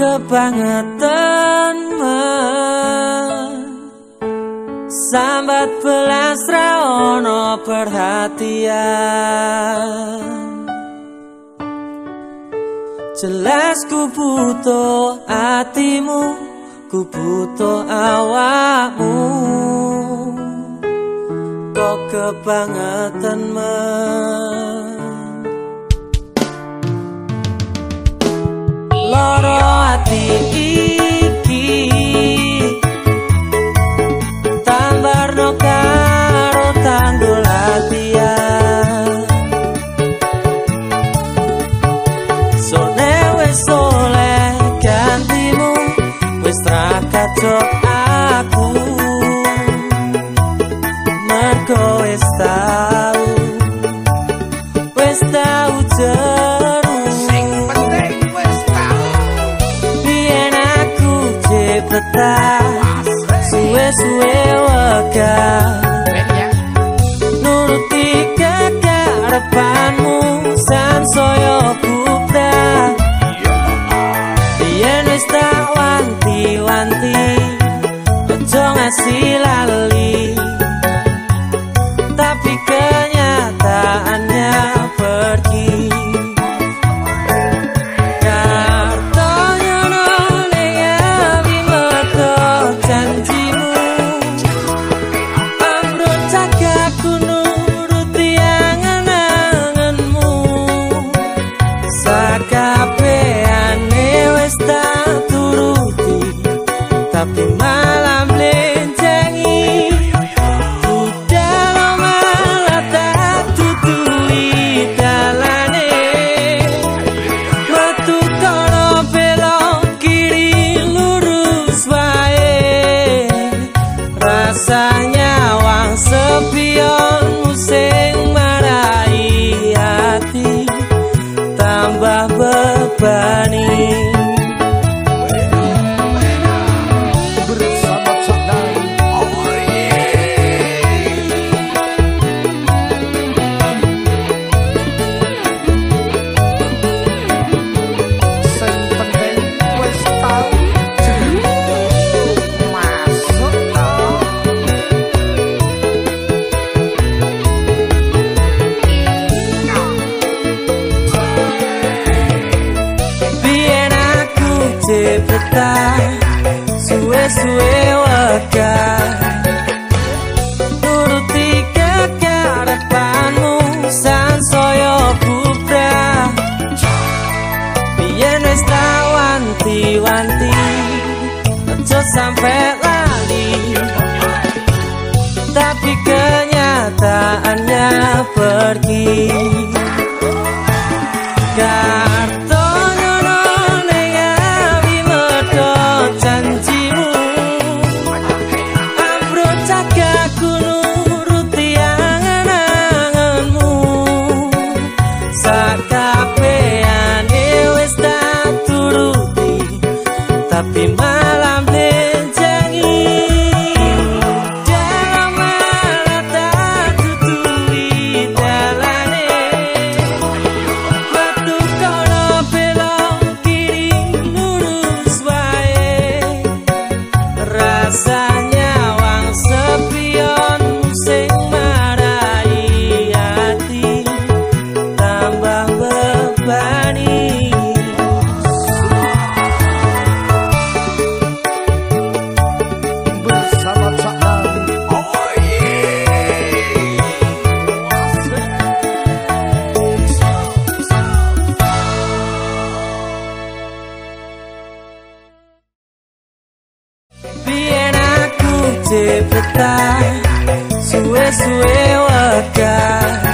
kebangetan Sambat belas raono perhatian. Jelas ku butuh hatimu Ku butuh awakmu. Kok kebangetan men Loro hati iki cepetan Suwe-suwe wega Nuruti kekarepanmu San soyo buta. Bien wis tak wanti-wanti Ojo ngasih Tapi malam lencengi. Budalo malah tak tutui dalane. Metu kono belok kiri lurus wae. Rasanya wang sepion musing marai hati. Tambah bebani cepetan Suwe-suwe wega Nuruti kekarepanmu San soyo bubra Biyen wis tak wanti-wanti Ojo sampe lali. Tapi kenyataannya pergi interpretar Sua, sua, eu, a cara.